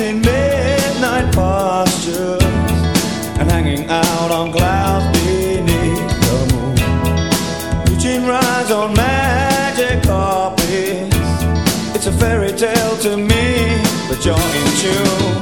in midnight postures and hanging out on clouds beneath the moon. Reaching rides on magic carpets. It's a fairy tale to me, but you're in tune.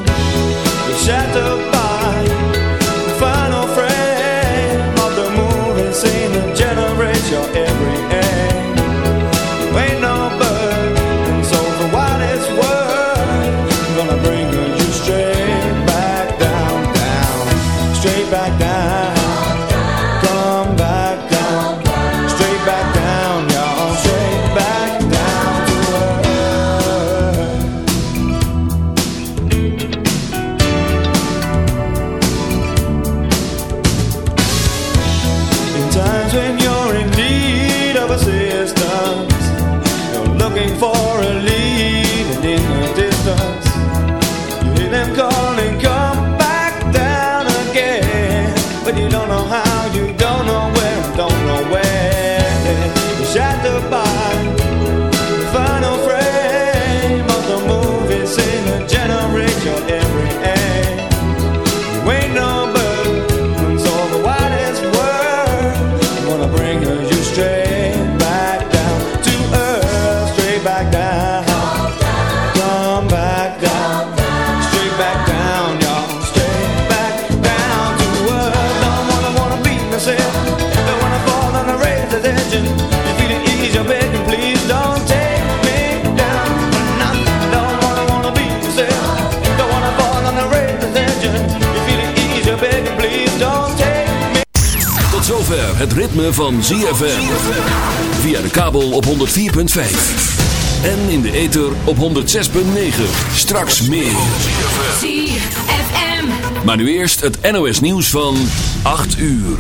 Het ritme van ZFM. Via de kabel op 104.5. En in de ether op 106.9. Straks meer. ZFM. Maar nu eerst het NOS nieuws van 8 uur.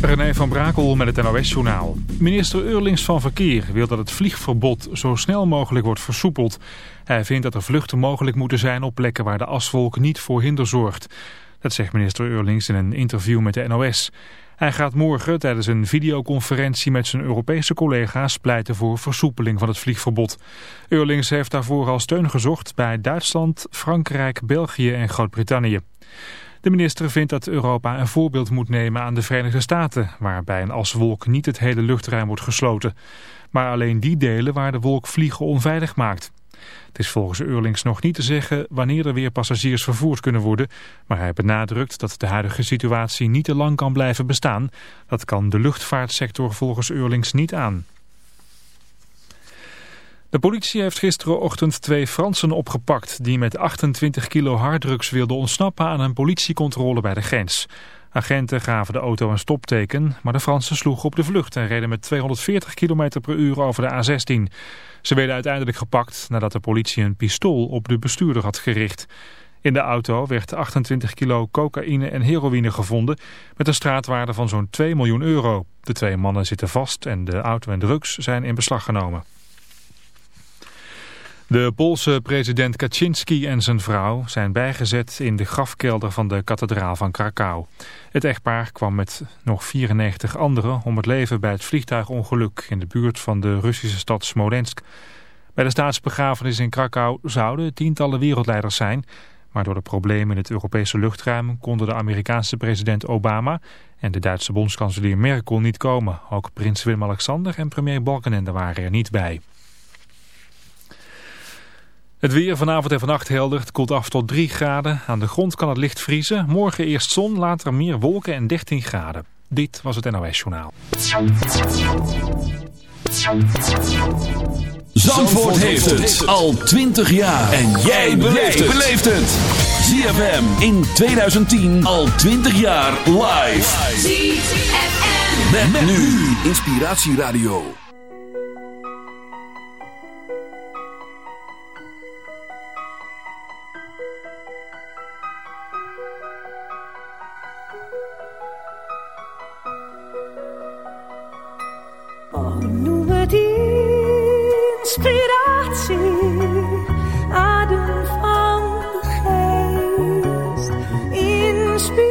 René van Brakel met het NOS-journaal. Minister Eurlings van Verkeer wil dat het vliegverbod zo snel mogelijk wordt versoepeld. Hij vindt dat er vluchten mogelijk moeten zijn op plekken waar de aswolk niet voor hinder zorgt. Dat zegt minister Eurlings in een interview met de NOS. Hij gaat morgen tijdens een videoconferentie met zijn Europese collega's pleiten voor versoepeling van het vliegverbod. Eurlings heeft daarvoor al steun gezocht bij Duitsland, Frankrijk, België en Groot-Brittannië. De minister vindt dat Europa een voorbeeld moet nemen aan de Verenigde Staten, waarbij een aswolk niet het hele luchtruim wordt gesloten, maar alleen die delen waar de wolk vliegen onveilig maakt. Het is volgens Eurlings nog niet te zeggen wanneer er weer passagiers vervoerd kunnen worden, maar hij benadrukt dat de huidige situatie niet te lang kan blijven bestaan. Dat kan de luchtvaartsector volgens Eurlings niet aan. De politie heeft gisterenochtend twee Fransen opgepakt die met 28 kilo harddrugs wilden ontsnappen aan een politiecontrole bij de grens. Agenten gaven de auto een stopteken, maar de Fransen sloegen op de vlucht en reden met 240 km per uur over de A16. Ze werden uiteindelijk gepakt nadat de politie een pistool op de bestuurder had gericht. In de auto werd 28 kilo cocaïne en heroïne gevonden met een straatwaarde van zo'n 2 miljoen euro. De twee mannen zitten vast en de auto en drugs zijn in beslag genomen. De Poolse president Kaczynski en zijn vrouw zijn bijgezet in de grafkelder van de kathedraal van Krakau. Het echtpaar kwam met nog 94 anderen om het leven bij het vliegtuigongeluk in de buurt van de Russische stad Smolensk. Bij de staatsbegrafenis in Krakau zouden tientallen wereldleiders zijn, maar door de problemen in het Europese luchtruim konden de Amerikaanse president Obama en de Duitse bondskanselier Merkel niet komen. Ook prins Willem-Alexander en premier Balkenende waren er niet bij. Het weer vanavond en vannacht helder. Het koelt af tot 3 graden. Aan de grond kan het licht vriezen. Morgen eerst zon, later meer wolken en 13 graden. Dit was het NOS Journaal. Zandvoort heeft het al 20 jaar. En jij beleeft het. ZFM in 2010 al 20 jaar live. ZFM. Met, nu Inspiratieradio. Noem het inspiratie, adem van de geest. Inspiratie,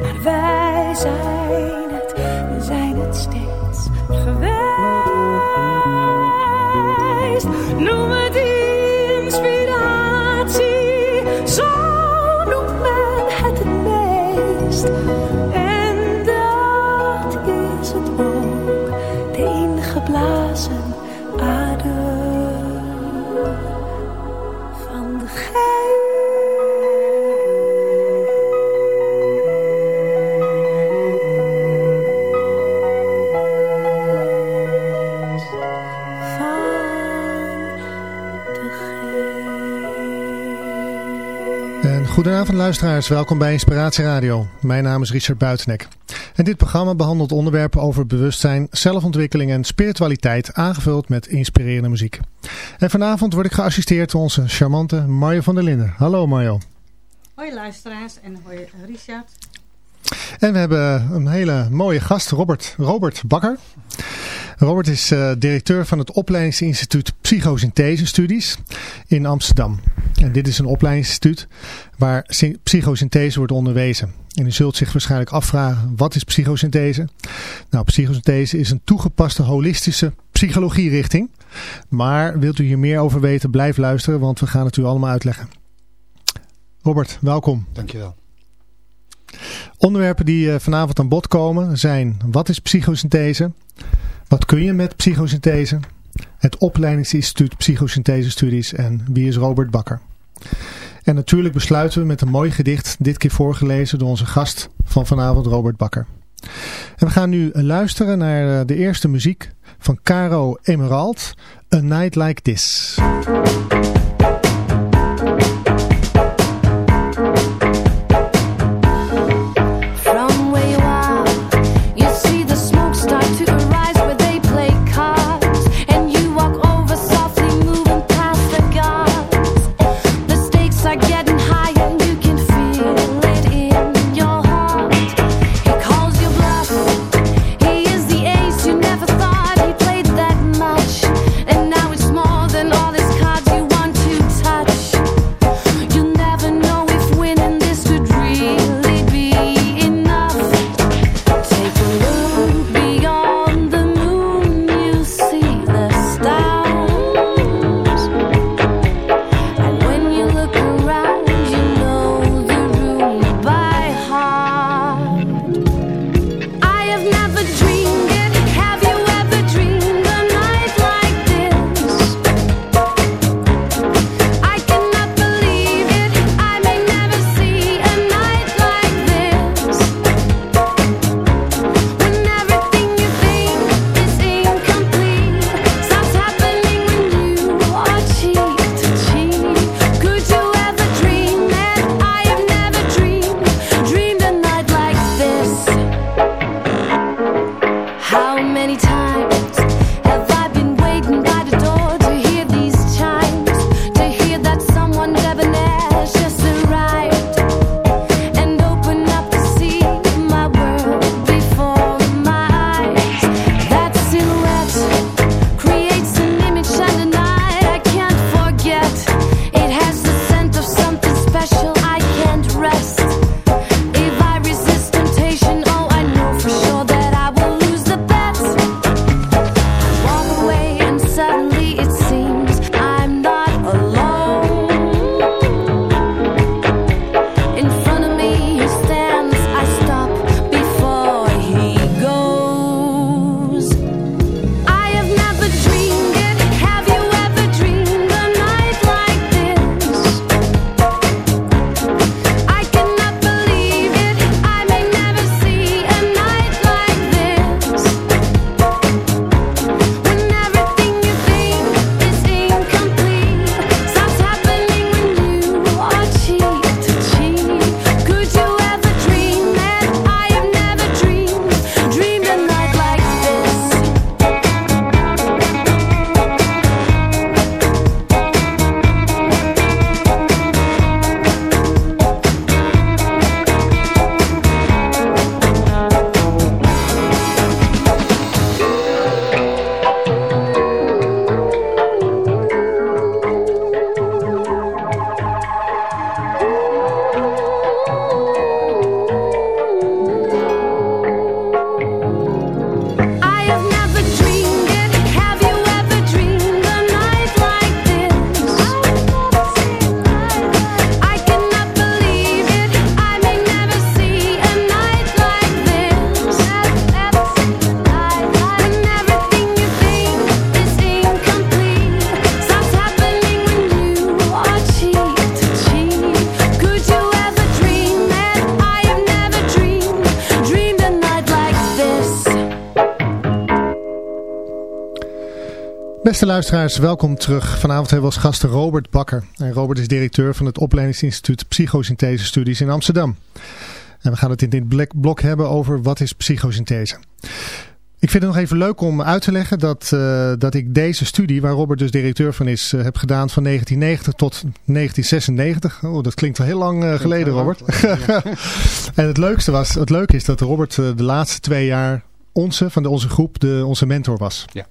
maar wij zijn Goedenavond luisteraars, welkom bij Inspiratie Radio. Mijn naam is Richard Buitenek. En dit programma behandelt onderwerpen over bewustzijn, zelfontwikkeling en spiritualiteit, aangevuld met inspirerende muziek. En vanavond word ik geassisteerd door onze charmante Mario van der Linden. Hallo Mario. Hoi luisteraars en hoi Richard. En we hebben een hele mooie gast, Robert, Robert Bakker. Robert is uh, directeur van het opleidingsinstituut Psychosynthese Studies in Amsterdam. En dit is een opleidingsinstituut waar psychosynthese wordt onderwezen. En u zult zich waarschijnlijk afvragen, wat is psychosynthese? Nou, psychosynthese is een toegepaste holistische psychologierichting. Maar wilt u hier meer over weten, blijf luisteren, want we gaan het u allemaal uitleggen. Robert, welkom. Dankjewel. Onderwerpen die eh, vanavond aan bod komen zijn, wat is psychosynthese? Wat kun je met psychosynthese? Het opleidingsinstituut Psychosynthese Studies en wie is Robert Bakker? En natuurlijk besluiten we met een mooi gedicht, dit keer voorgelezen door onze gast van vanavond, Robert Bakker. En we gaan nu luisteren naar eh, de eerste muziek van Caro Emerald, A Night Like This. Beste luisteraars, welkom terug. Vanavond hebben we als gasten Robert Bakker. En Robert is directeur van het opleidingsinstituut Psychosynthese Studies in Amsterdam. En we gaan het in dit blok hebben over wat is psychosynthese. Ik vind het nog even leuk om uit te leggen dat, uh, dat ik deze studie, waar Robert dus directeur van is, uh, heb gedaan van 1990 tot 1996. Oh, dat klinkt wel heel lang uh, geleden, Robert. ja. en het leukste was, het leuke is dat Robert de laatste twee jaar onze, van de, onze groep, de, onze mentor was. Ja.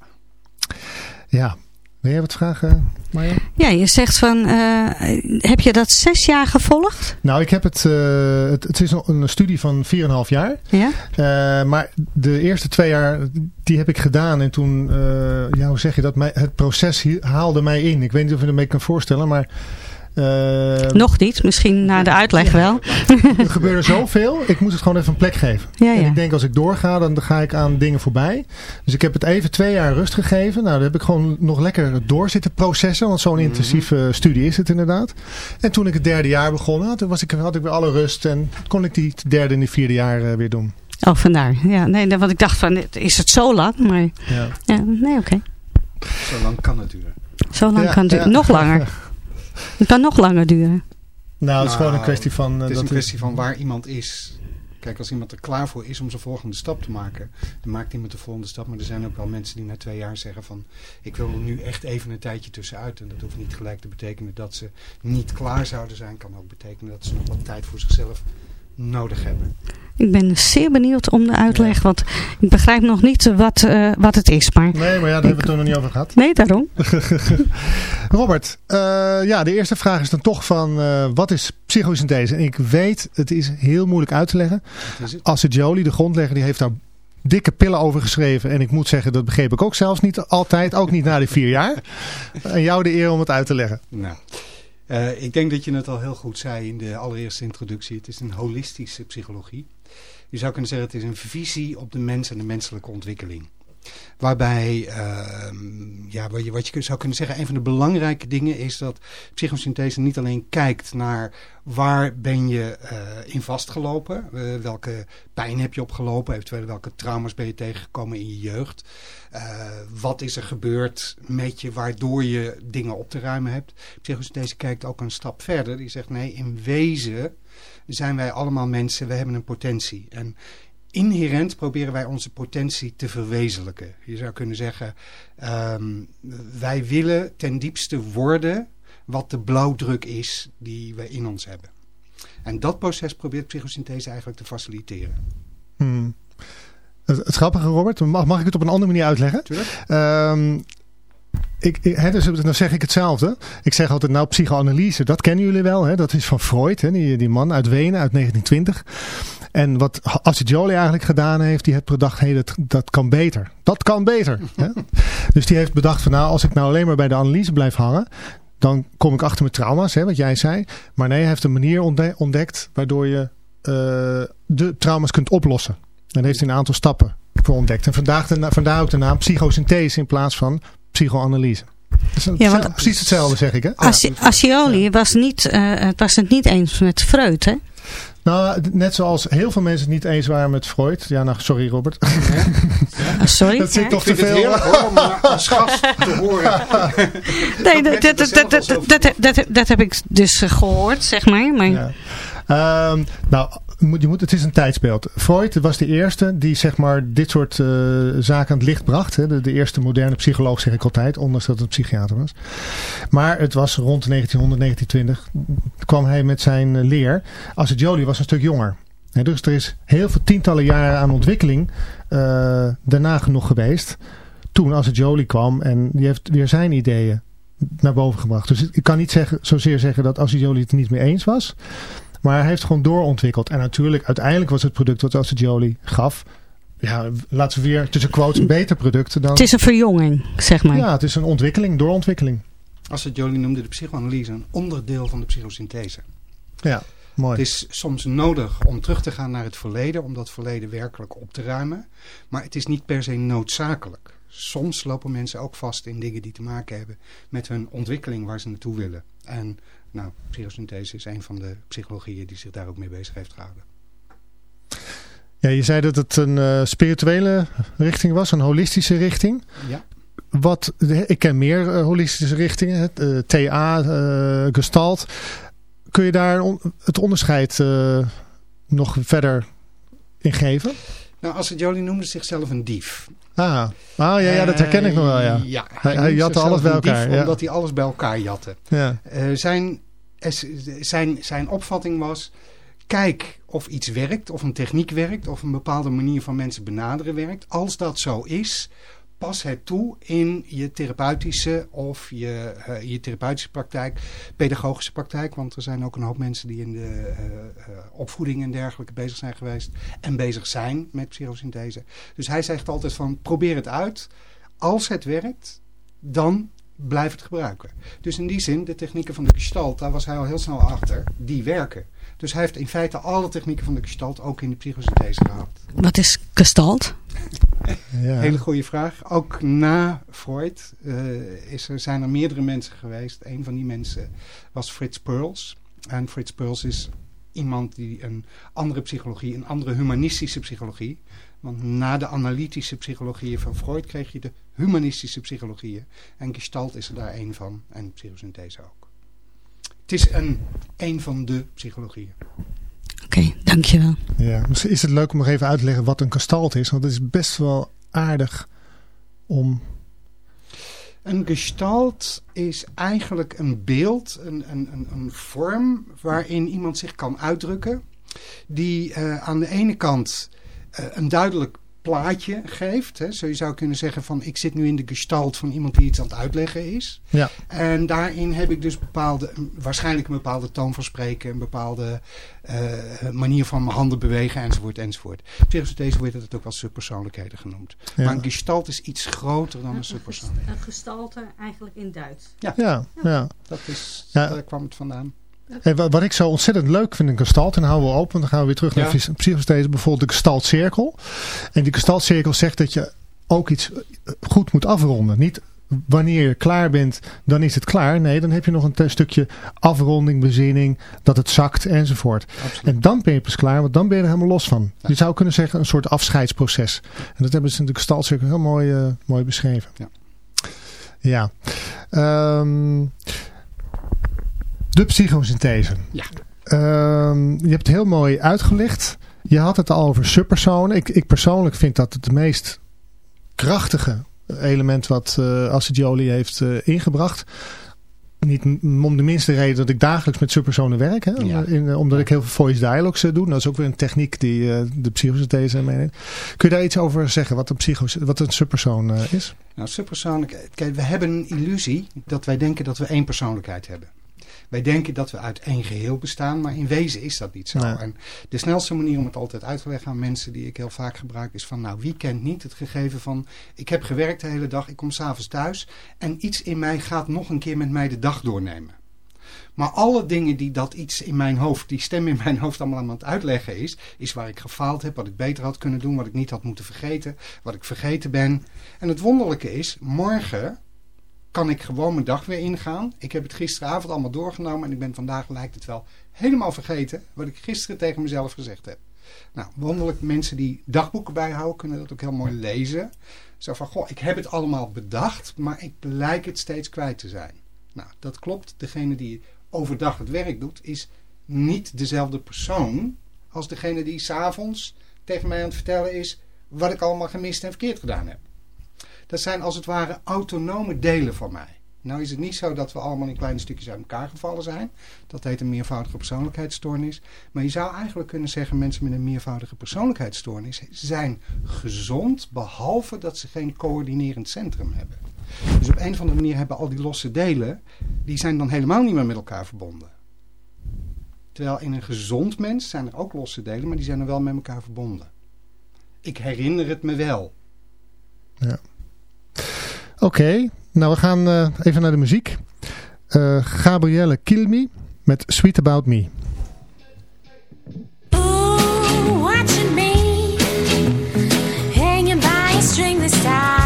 Ja. Wil jij wat vragen, Marja? Ja, je zegt van, uh, heb je dat zes jaar gevolgd? Nou, ik heb het, uh, het, het is een studie van 4,5 jaar. Ja? Uh, maar de eerste twee jaar, die heb ik gedaan. En toen, ja, hoe zeg je dat? Het proces haalde mij in. Ik weet niet of je het mee kan voorstellen, maar... Uh, Nog niet, misschien na de uitleg wel. er gebeurde zoveel, ik moet het gewoon even een plek geven. Ja, ja. En ik denk als ik doorga, dan ga ik aan dingen voorbij. Dus ik heb het even twee jaar rust gegeven. Nou, dan heb ik gewoon nog lekker door zitten processen. Want zo'n intensieve studie is het inderdaad. En toen ik het derde jaar begon, had, was ik, had ik weer alle rust. En kon ik die derde en die vierde jaar uh, weer doen. Oh, vandaar. Ja, nee, want ik dacht van, is het zo lang? Maar ja, ja nee, oké. Okay. Zo lang kan het duren. Zo lang kan het duren. Nog langer. Het kan nog langer duren. Nou, het is gewoon een kwestie van... het is een kwestie van waar iemand is. Kijk, als iemand er klaar voor is om zijn volgende stap te maken, dan maakt iemand de volgende stap. Maar er zijn ook wel mensen die na twee jaar zeggen van, ik wil er nu echt even een tijdje tussenuit. En dat hoeft niet gelijk te betekenen dat ze niet klaar zouden zijn. Kan ook betekenen dat ze nog wat tijd voor zichzelf nodig hebben. Ik ben zeer benieuwd om de uitleg, ja. want ik begrijp nog niet wat, uh, wat het is. Maar nee, maar ja, daar hebben we het er nog niet over gehad. Nee, daarom. Robert, uh, ja, de eerste vraag is dan toch van, uh, wat is psychosynthese? En ik weet, het is heel moeilijk uit te leggen. Als Jolie, de grondlegger, die heeft daar dikke pillen over geschreven. En ik moet zeggen, dat begreep ik ook zelfs niet altijd. Ook niet na die vier jaar. En jou de eer om het uit te leggen. Nou. Uh, ik denk dat je het al heel goed zei in de allereerste introductie. Het is een holistische psychologie. Je zou kunnen zeggen, het is een visie op de mens en de menselijke ontwikkeling. Waarbij, uh, ja, wat je, zou kunnen zeggen, een van de belangrijke dingen is dat psychosynthese niet alleen kijkt naar waar ben je uh, in vastgelopen, uh, welke pijn heb je opgelopen, eventueel welke trauma's ben je tegengekomen in je jeugd. Uh, wat is er gebeurd met je waardoor je dingen op te ruimen hebt. Psychosynthese kijkt ook een stap verder. Die zegt nee, in wezen zijn wij allemaal mensen, we hebben een potentie. En inherent proberen wij onze potentie te verwezenlijken. Je zou kunnen zeggen, um, wij willen ten diepste worden wat de blauwdruk is die we in ons hebben. En dat proces probeert psychosynthese eigenlijk te faciliteren. Hmm. Het, het grappige, Robert, mag, mag ik het op een andere manier uitleggen? Um, ik, ik, he, dus dan zeg ik hetzelfde. Ik zeg altijd, nou, psychoanalyse, dat kennen jullie wel. Hè? Dat is van Freud, hè? Die, die man uit Wenen uit 1920. En wat Ascioli eigenlijk gedaan heeft, die heeft bedacht, hé, hey, dat, dat kan beter. Dat kan beter. hè? Dus die heeft bedacht van, nou, als ik nou alleen maar bij de analyse blijf hangen, dan kom ik achter mijn trauma's, hè, wat jij zei. Maar nee, hij heeft een manier ontdekt waardoor je uh, de trauma's kunt oplossen. En heeft hij een aantal stappen voor ontdekt. En vandaag de, vandaar ook de naam psychosynthese in plaats van psychoanalyse. Ja, want, precies hetzelfde zeg ik. Hè? Ascioli ja. was, niet, uh, was het niet eens met Freud, hè? Nou, net zoals heel veel mensen het niet eens waren met Freud. Ja, nou, sorry Robert. Ja. sorry. Dat zit toch te veel. Heerlijk, hoor, om als gast te horen. nee, dat, dat, dat, dat, dat, dat heb ik dus gehoord, zeg maar. maar... Ja. Um, nou, je moet, het is een tijdsbeeld. Freud was de eerste die zeg maar dit soort uh, zaken aan het licht bracht. Hè. De, eerste moderne psycholoog zeg ik altijd, ondanks dat het een psychiater was. Maar het was rond 1900, 1920 kwam hij met zijn leer. Jolie was een stuk jonger. Dus er is heel veel tientallen jaren aan ontwikkeling uh, daarna genoeg geweest. Toen als Jolie kwam en die heeft weer zijn ideeën naar boven gebracht. Dus ik kan niet zeggen, zozeer zeggen dat als Jolie het niet mee eens was. Maar hij heeft gewoon doorontwikkeld. En natuurlijk, uiteindelijk was het product wat Jolie gaf... Ja, laten we weer tussen quotes een beter product dan... Het is een verjonging, zeg maar. Ja, het is een ontwikkeling, doorontwikkeling. Jolie noemde de psychoanalyse een onderdeel van de psychosynthese. Ja, mooi. Het is soms nodig om terug te gaan naar het verleden, om dat verleden werkelijk op te ruimen. Maar het is niet per se noodzakelijk. Soms lopen mensen ook vast in dingen die te maken hebben met hun ontwikkeling waar ze naartoe willen. En nou, psychosynthese is een van de psychologieën die zich daar ook mee bezig heeft gehouden. Ja, je zei dat het een uh, spirituele richting was, een holistische richting. Ja. wat, ik ken meer eh, holistische richtingen, het, eh, TA, eh, Gestalt. Kun je daar on- het onderscheid eh, nog verder in geven? Nou, als het Jolie noemde zichzelf een dief. Ah, ah ja, ja, dat herken ik nog wel, ja. Eh, ja Hij- hij jatte alles bij dief elkaar, ja. Omdat hij alles bij elkaar jatte. ja. Eh, zijn, zijn, zijn opvatting was... Kijk of iets werkt, of een techniek werkt... of een bepaalde manier van mensen benaderen werkt. Als dat zo is, pas het toe in je therapeutische... of je, eh, je therapeutische praktijk, pedagogische praktijk. Want er zijn ook een hoop mensen die in de eh, eh, opvoeding en dergelijke bezig zijn geweest... en bezig zijn met psychosynthese. Dus hij zegt altijd van, probeer het uit. Als het werkt, dan blijf het gebruiken. Dus in die zin, de technieken van de gestalt, daar was hij al heel snel achter, die werken. Dus hij heeft in feite alle technieken van de gestalt ook in de psychosynthese gehad. Wat is gestalt? ja. Hele goede vraag. Ook na Freud eh, is er, zijn er meerdere mensen geweest. Een van die mensen was Frits Perls. En Frits Perls is iemand die een andere psychologie, een andere humanistische psychologie. Want na de analytische psychologieën van Freud kreeg je de humanistische psychologieën. En Gestalt is er daar één van. En psychosynthese ook. Het is een, een van de psychologieën. Oké, dankjewel. Ja, misschien is het leuk om nog even uit te leggen wat een gestalt is. Want het is best wel aardig om... Een gestalt is eigenlijk een beeld, een, een, een, een vorm waarin iemand zich kan uitdrukken. Die eh, aan de ene kant eh, een duidelijk plaatje geeft. Hè. Zo je zou kunnen zeggen van ik zit nu in de gestalt van iemand die iets aan het uitleggen is. Ja. En daarin heb ik dus bepaalde, waarschijnlijk een bepaalde toon van spreken, een bepaalde eh, manier van mijn handen bewegen enzovoort enzovoort. Psychosynthese wordt het ook wel subpersoonlijkheden genoemd. Ja. Maar een gestalt is iets groter dan een subpersoonlijkheid. Een gestalte eigenlijk in Duits. Ja, ja. Dat is, Ja. daar kwam het vandaan. Wa- wat ik zo ontzettend leuk vind in gestalt, en dan houden we open, want dan gaan we weer terug naar Ja. psychosynthese, bijvoorbeeld de gestaltcirkel. En die gestaltcirkel zegt dat je ook iets eh, goed moet afronden. Niet wanneer je klaar bent, dan is het klaar. Nee, dan heb je nog een stukje afronding, bezinning, dat het zakt enzovoort. Absoluut. En dan ben je pas klaar, want dan ben je er helemaal los van. Je zou kunnen zeggen een soort afscheidsproces. En dat hebben ze in de gestaltcirkel heel mooi, eh, mooi beschreven. Ja. Ja. Ehm, de psychosynthese. Ja. Ehm, je hebt het heel mooi uitgelegd. Je had het al over subpersonen. Ik, ik persoonlijk vind dat het meest krachtige element wat uh, Acid Jolie heeft uh, ingebracht. Niet om de minste reden dat ik dagelijks met subpersonen werk. Hè? Ja. In, uh, omdat ik heel veel voice dialogues uh, doe. Dat is ook weer een techniek die uh, de psychosynthese meeneemt. Kun je daar iets over zeggen wat een, psychos wat een subpersoon uh, is? Nou, subpersoonlijkheid. Kijk, we hebben een illusie dat wij denken dat we één persoonlijkheid hebben. Wij denken dat we uit één geheel bestaan, maar in wezen is dat niet zo. Nee. En de snelste manier om het altijd uit te leggen aan mensen die ik heel vaak gebruik is van, nou wie kent niet het gegeven van, ik heb gewerkt de hele dag, ik kom s'avonds thuis en iets in mij gaat nog een keer met mij de dag doornemen. Maar alle dingen die dat iets in mijn hoofd, die stem in mijn hoofd allemaal aan het uitleggen is, is waar ik gefaald heb, wat ik beter had kunnen doen, wat ik niet had moeten vergeten, wat ik vergeten ben. En het wonderlijke is, morgen kan ik gewoon mijn dag weer ingaan. Ik heb het gisteravond allemaal doorgenomen en ik ben vandaag, lijkt het wel, helemaal vergeten wat ik gisteren tegen mezelf gezegd heb. Nou, wonderlijk, mensen die dagboeken bijhouden kunnen dat ook heel mooi lezen. Zo van, goh, ik heb het allemaal bedacht, maar ik lijk het steeds kwijt te zijn. Nou, dat klopt. Degene die overdag het werk doet, is niet dezelfde persoon als degene die s'avonds tegen mij aan het vertellen is wat ik allemaal gemist en verkeerd gedaan heb. Dat zijn als het ware autonome delen van mij. Nou is het niet zo dat we allemaal in kleine stukjes uit elkaar gevallen zijn. Dat heet een meervoudige persoonlijkheidsstoornis. Maar je zou eigenlijk kunnen zeggen, mensen met een meervoudige persoonlijkheidsstoornis zijn gezond, behalve dat ze geen coördinerend centrum hebben. Dus op een of andere manier hebben al die losse delen, die zijn dan helemaal niet meer met elkaar verbonden. Terwijl in een gezond mens zijn er ook losse delen, maar die zijn er wel met elkaar verbonden. Ik herinner het me wel. Ja. Oké, okay, nou we gaan uh, even naar de muziek. Uh, Gabrielle Kilmi met Sweet About Me. Ooh, watching me hanging by a string this time.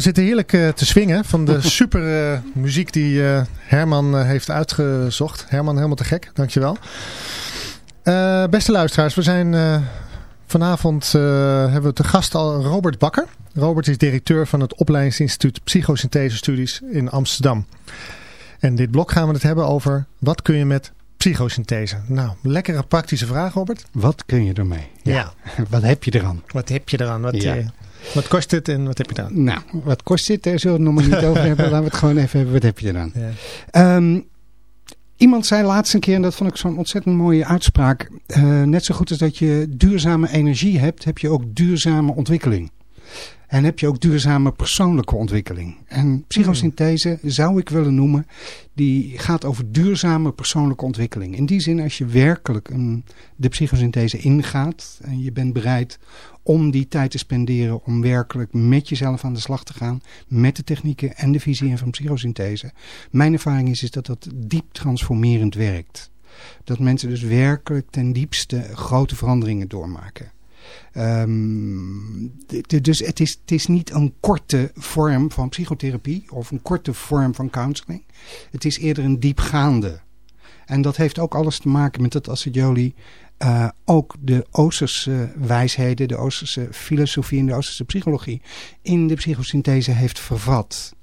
We zitten heerlijk eh, te swingen van de super eh, muziek die eh, Herman heeft uitgezocht. Herman, helemaal te gek. Dankjewel. Beste luisteraars, we zijn vanavond hebben we te gast al Robert Bakker. Robert is directeur van het opleidingsinstituut Psychosynthese Studies in Amsterdam. En dit blok gaan we het hebben over wat kun je met psychosynthese. Nou, lekkere praktische vraag Robert. Wat kun je ermee? Ja. Wat heb je eraan? Wat heb je eraan? Wat, Ja. Wat kost het en wat heb je eraan? Nou, wat kost dit? Daar zullen we het nog maar niet over hebben. Laten we het gewoon even hebben. Wat heb je eraan? Ja. Ehm, iemand zei laatst een keer, en dat vond ik zo'n ontzettend mooie uitspraak. eh, net zo goed als dat je duurzame energie hebt, heb je ook duurzame ontwikkeling. En heb je ook duurzame persoonlijke ontwikkeling. En psychosynthese zou ik willen noemen, die gaat over duurzame persoonlijke ontwikkeling. In die zin, als je werkelijk een, de psychosynthese ingaat en je bent bereid om die tijd te spenderen om werkelijk met jezelf aan de slag te gaan, met de technieken en de visie van psychosynthese. Mijn ervaring is, is dat dat diep transformerend werkt. Dat mensen dus werkelijk ten diepste grote veranderingen doormaken. Ehm, dus het is, het is niet een korte vorm van psychotherapie of een korte vorm van counseling. Het is eerder een diepgaande. En dat heeft ook alles te maken met dat Assagioli eh ook de Oosterse wijsheden, de Oosterse filosofie en de Oosterse psychologie in de psychosynthese heeft vervat.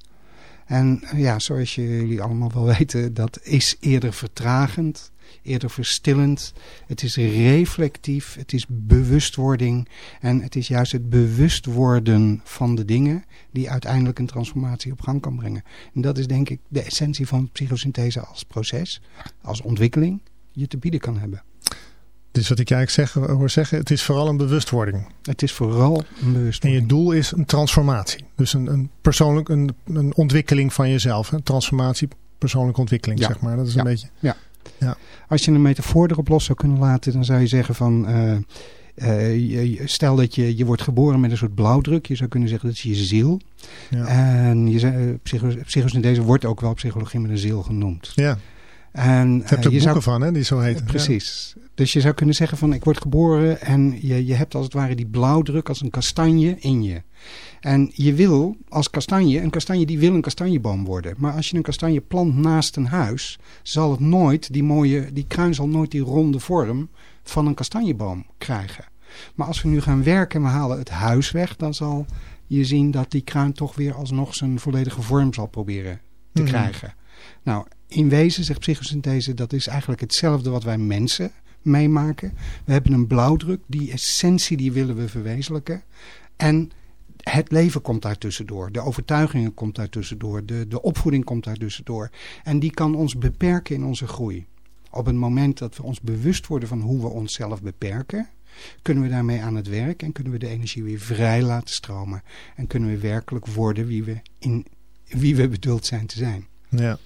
En eh, ja, zoals jullie allemaal wel weten, dat is eerder vertragend, eerder verstillend. Het is reflectief, het is bewustwording en het is juist het bewust worden van de dingen die uiteindelijk een transformatie op gang kan brengen. En dat is denk ik de essentie van psychosynthese als proces, als ontwikkeling, je te bieden kan hebben. Dus wat ik eigenlijk zeg, hoor zeggen, het is vooral een bewustwording. Het is vooral een En bewustwording. je doel is een transformatie. Dus een, een persoonlijk, een, een ontwikkeling van jezelf. Een transformatie, persoonlijke ontwikkeling, Ja. zeg maar. Dat is Ja. een beetje... Als je een metafoor erop los zou kunnen laten, dan zou je zeggen van... je- je- stel dat je, je wordt geboren met een soort blauwdruk. Je zou kunnen zeggen dat is je ziel. Ja. En je, zei- eh, psycho, psychosynthese wordt ook wel psychologie met een ziel genoemd. ja. En, Je hebt er eh, zou boeken van, hè, die zo heten. Precies. Dus je zou kunnen zeggen van ik word geboren en je, je hebt als het ware die blauwdruk als een kastanje in je. En je wil als kastanje, een kastanje die wil een kastanjeboom worden. Maar als je een kastanje plant naast een huis, zal het nooit die mooie, die kruin zal nooit die ronde vorm van een kastanjeboom krijgen. Maar als we nu gaan werken en we halen het huis weg, dan zal je zien dat die kruin toch weer alsnog zijn volledige vorm zal proberen te Mhm. krijgen. Nou, in wezen zegt psychosynthese, dat is eigenlijk hetzelfde wat wij mensen meemaken. We hebben een blauwdruk, die essentie die willen we verwezenlijken. En het leven komt daar tussendoor. De overtuigingen komt daar tussendoor. De, de opvoeding komt daar tussendoor. En die kan ons beperken in onze groei. Op het moment dat we ons bewust worden van hoe we onszelf beperken, kunnen we daarmee aan het werk en kunnen we de energie weer vrij laten stromen. En kunnen we werkelijk worden wie we, in, wie we bedoeld zijn te zijn. Ja.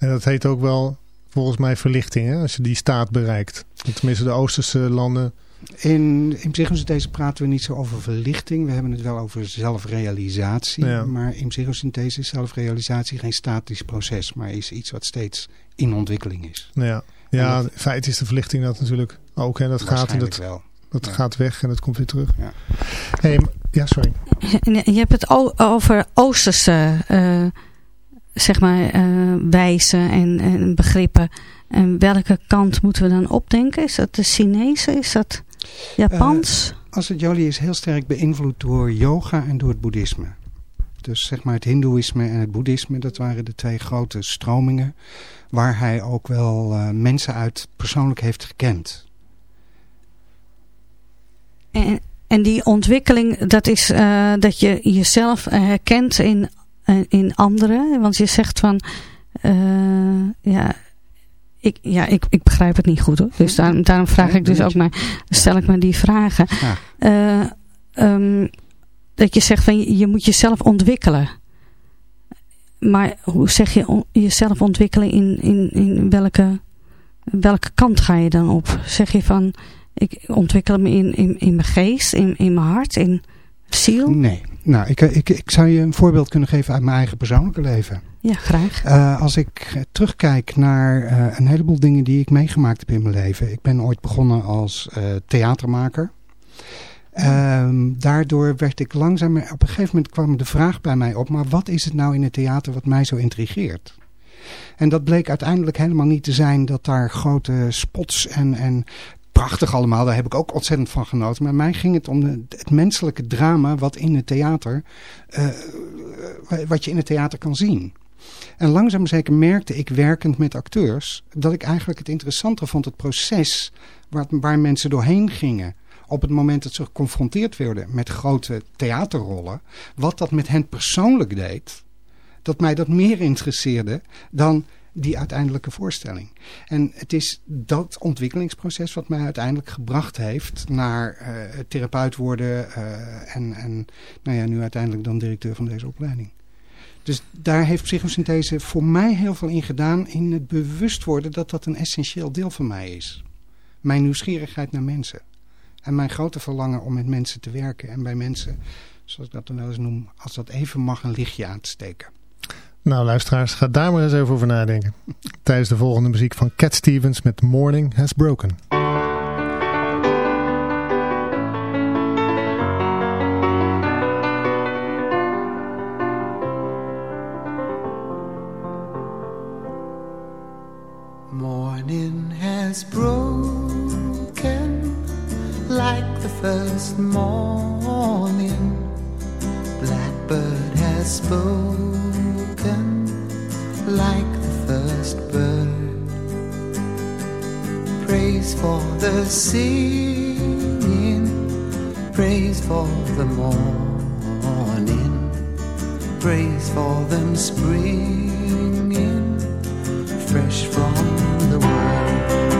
En dat heet ook wel volgens mij verlichting, hè, als je die staat bereikt. Tenminste, de Oosterse landen. In, in psychosynthese praten we niet zo over verlichting. We hebben het wel over zelfrealisatie. Ja. Maar in psychosynthese is zelfrealisatie geen statisch proces. Maar is iets wat steeds in ontwikkeling is. Ja, ja dat- in feite is de verlichting dat natuurlijk ook. Hè, dat gaat, en dat, wel. dat ja. gaat weg en dat komt weer terug. Ja. Hey, ja, sorry. En Je hebt het over Oosterse eh, zeg maar, eh, wijzen en, en begrippen. En welke kant moeten we dan opdenken? Is dat de Chinese? Is dat Japans? Als het Jolie is heel sterk beïnvloed door yoga en door het boeddhisme. Dus zeg maar het hindoeïsme en het boeddhisme, dat waren de twee grote stromingen. Waar hij ook wel eh, mensen uit persoonlijk heeft gekend. En, en die ontwikkeling, dat is eh, dat je jezelf eh, herkent in, eh, in anderen. Want je zegt van, eh, ja, ik, ja ik, ik begrijp het niet goed hoor. Dus daarom, daarom vraag ik dus ook maar, stel ik me die vragen. Ja. Eh, ehm, dat je zegt van, je, moet jezelf ontwikkelen. Maar hoe zeg je jezelf ontwikkelen in, in, in welke, welke kant ga je dan op? Zeg je van, ik ontwikkel me in, in, in mijn geest, in, in mijn hart, in ziel? Nee. Nou, ik, ik, ik zou je een voorbeeld kunnen geven uit mijn eigen persoonlijke leven. Ja, graag. Eh, als ik eh, terugkijk naar eh, een heleboel dingen die ik meegemaakt heb in mijn leven. Ik ben ooit begonnen als theatermaker. Ehm, daardoor werd ik langzaam, op een gegeven moment kwam de vraag bij mij op, maar wat is het nou in het theater wat mij zo intrigeert? En dat bleek uiteindelijk helemaal niet te zijn dat daar grote spots en, en prachtig allemaal, daar heb ik ook ontzettend van genoten. Maar mij ging het om het menselijke drama wat in het theater, uh, wat je in het theater kan zien. En langzaam zeker merkte ik werkend met acteurs dat ik eigenlijk het interessanter vond, het proces waar, waar mensen doorheen gingen op het moment dat ze geconfronteerd werden met grote theaterrollen, wat dat met hen persoonlijk deed, dat mij dat meer interesseerde dan die uiteindelijke voorstelling. En het is dat ontwikkelingsproces wat mij uiteindelijk gebracht heeft naar uh, therapeut worden uh, en, en nou ja, nu uiteindelijk dan directeur van deze opleiding. Dus daar heeft psychosynthese voor mij heel veel in gedaan in het bewust worden dat dat een essentieel deel van mij is. Mijn nieuwsgierigheid naar mensen. En mijn grote verlangen om met mensen te werken en bij mensen, zoals ik dat dan wel eens noem, als dat even mag een lichtje aan te steken. Nou luisteraars, ga daar maar eens even over nadenken. Tijdens de volgende muziek van Cat Stevens met Morning Has Broken. Morning has broken like the first morning. Blackbird has spoken Praise for the singing, praise for the morning, praise for them springing fresh from the world.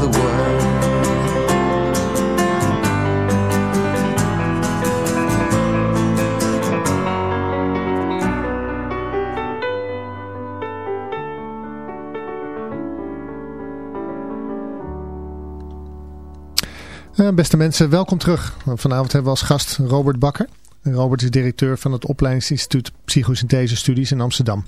the. Uh, beste mensen, welkom terug. Vanavond hebben we als gast Robert Bakker. Robert is directeur van het opleidingsinstituut Psychosynthese Studies in Amsterdam.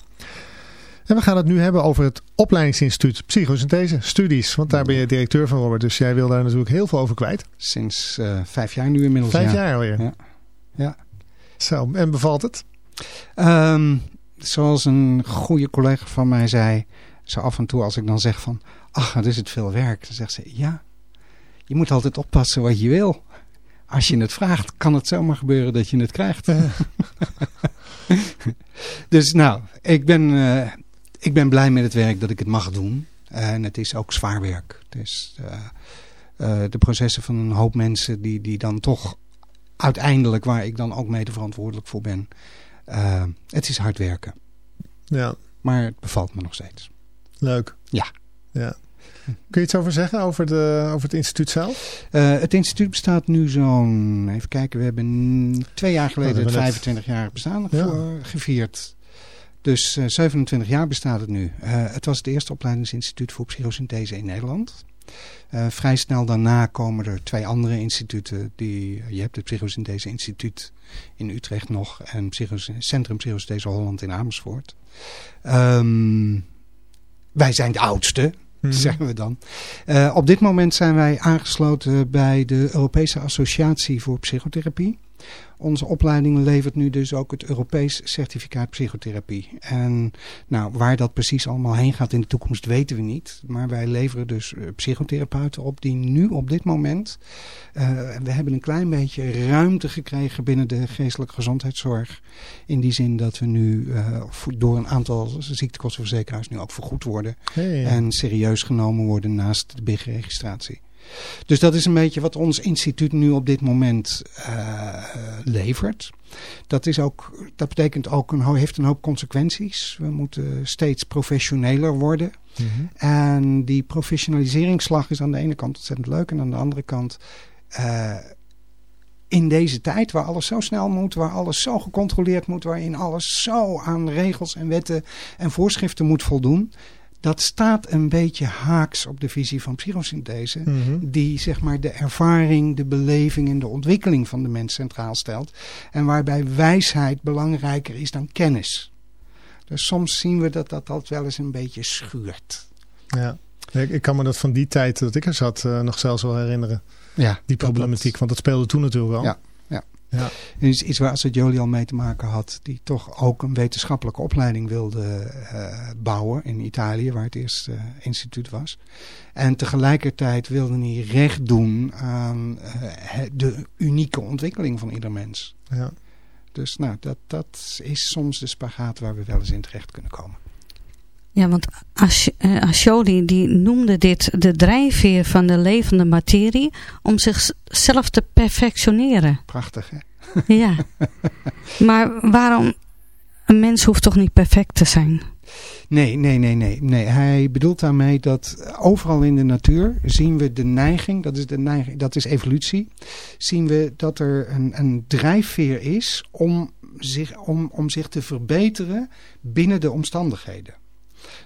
En we gaan het nu hebben over het opleidingsinstituut Psychosynthese Studies. Want daar ben je directeur van Robert, dus jij wil daar natuurlijk heel veel over kwijt. Sinds uh, vijf jaar nu inmiddels. Vijf ja. jaar alweer? Ja. ja. Zo, en bevalt het? Um, zoals een goede collega van mij zei, zo af en toe als ik dan zeg van, ach, wat is het veel werk. Dan zegt ze, ja, je moet altijd oppassen wat je wil. Als je het vraagt, kan het zomaar gebeuren dat je het krijgt. dus nou, ik ben uh, ik ben blij met het werk dat ik het mag doen. En het is ook zwaar werk. Het is eh, de processen van een hoop mensen die, die dan toch uiteindelijk, waar ik dan ook mede verantwoordelijk voor ben. eh, het is hard werken. Ja, Maar het bevalt me nog steeds. leuk. Ja. ja. Kun je iets over zeggen over, de, over het instituut zelf? Het instituut bestaat nu zo'n, even kijken, we hebben twee jaar Oh, geleden we het hebben net- 25-jarig bestaan Ja. gevierd. Dus eh, 27 jaar bestaat het nu. Eh, het was het eerste opleidingsinstituut voor psychosynthese in Nederland. Eh, vrij snel daarna komen er twee andere instituten. Die, je hebt het Psychosynthese Instituut in Utrecht nog en Psychos Centrum Psychosynthese Holland in Amersfoort. Ehm, wij zijn de oudste, Mhm. zeggen we dan. Eh, op dit moment zijn wij aangesloten bij de Europese Associatie voor Psychotherapie. Onze opleiding levert nu dus ook het Europees certificaat psychotherapie. En nou, waar dat precies allemaal heen gaat in de toekomst weten we niet. Maar wij leveren dus eh, psychotherapeuten op die nu op dit moment... eh, we hebben een klein beetje ruimte gekregen binnen de geestelijke gezondheidszorg. In die zin dat we nu eh, door een aantal ziektekostenverzekeraars nu ook vergoed worden. Hey. En serieus genomen worden naast de BIG-registratie. Dus dat is een beetje wat ons instituut nu op dit moment eh, levert. Dat, is ook, dat betekent ook een, heeft een hoop consequenties. We moeten steeds professioneler worden. Mhm. En die professionaliseringsslag is aan de ene kant ontzettend leuk. En aan de andere kant, eh, in deze tijd waar alles zo snel moet, waar alles zo gecontroleerd moet, waarin alles zo aan regels en wetten en voorschriften moet voldoen. Dat staat een beetje haaks op de visie van psychosynthese. Mhm. Die zeg maar de ervaring, de beleving en de ontwikkeling van de mens centraal stelt. En waarbij wijsheid belangrijker is dan kennis. Dus soms zien we dat dat, dat wel eens een beetje schuurt. Ja. Ik, ik kan me dat van die tijd dat ik er zat eh, nog zelfs wel herinneren. Ja, Die problematiek, want dat speelde toen natuurlijk wel. Ja, ja. Ja. En is iets waar Assad Jolie al mee te maken had, die toch ook een wetenschappelijke opleiding wilde eh, bouwen in Italië, waar het eerste eh, instituut was. En tegelijkertijd wilde hij recht doen aan eh, de unieke ontwikkeling van ieder mens. Ja. Dus nou, dat, dat is soms de spagaat waar we wel eens in terecht kunnen komen. Ja, want Ash- eh, die noemde dit de drijfveer van de levende materie om zichzelf te perfectioneren. Prachtig, hè? Ja. maar waarom? Een mens hoeft toch niet perfect te zijn? Nee, nee, nee, nee, nee. Hij bedoelt daarmee dat overal in de natuur zien we de neiging, dat is, de neiging, dat is evolutie, zien we dat er een, een drijfveer is om zich, om, om zich te verbeteren binnen de omstandigheden.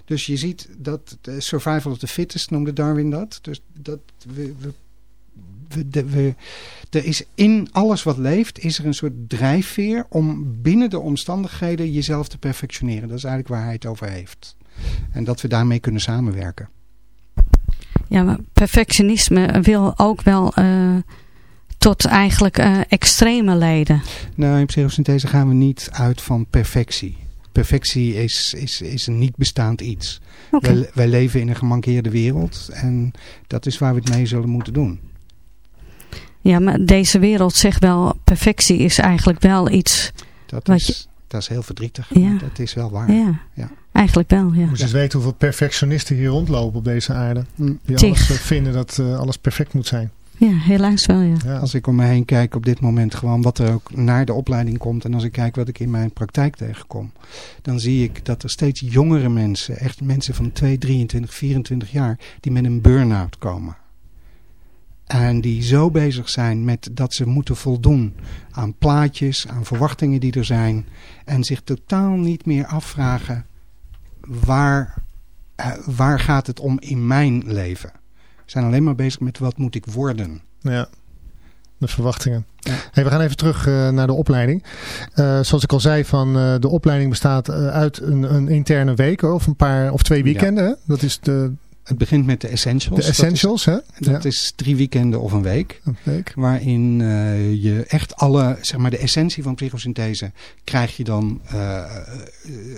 Dus je ziet dat de survival of the fittest noemde Darwin dat. Dus dat we, we, we, de- we, er is in alles wat leeft, is er een soort drijfveer om binnen de omstandigheden jezelf te perfectioneren. Dat is eigenlijk waar hij het over heeft. En dat we daarmee kunnen samenwerken. Ja, maar perfectionisme wil ook wel eh, tot eigenlijk eh, extreme leiden. Nou, in psychosynthese gaan we niet uit van perfectie. Perfectie is, is, is een niet bestaand iets. Wij, wij leven in een gemankeerde wereld en dat is waar we het mee zullen moeten doen. Ja, maar deze wereld zegt wel, perfectie is eigenlijk wel iets... Dat Wat is, dat is heel verdrietig, Ja. maar dat is wel waar. Ja, Ja. eigenlijk wel, ja. Moest je eens weten hoeveel perfectionisten hier rondlopen op deze aarde. Mm. Die alles eh, vinden dat eh, alles perfect moet zijn. Ja, helaas wel, ja. Als ik om me heen kijk op dit moment gewoon wat er ook naar de opleiding komt. En als ik kijk wat ik in mijn praktijk tegenkom. Dan zie ik dat er steeds jongere mensen, echt mensen van 2, 23, 24 jaar. Die met een burn-out komen. En die zo bezig zijn met dat ze moeten voldoen aan plaatjes, aan verwachtingen die er zijn. En zich totaal niet meer afvragen waar, eh, waar gaat het om in mijn leven. Zijn alleen maar bezig met wat moet ik worden. Ja, de verwachtingen. Ja. Hey, we gaan even terug eh, naar de opleiding. Eh, zoals ik al zei, van, eh, de opleiding bestaat uit een, een interne week of een paar of twee weekenden. Dat is de, Het begint met de essentials. de essentials. hè? Dat, is, dat ja, is drie weekenden of een week. een week. Waarin eh, je echt alle, zeg maar de essentie van psychosynthese krijg je dan eh, eh,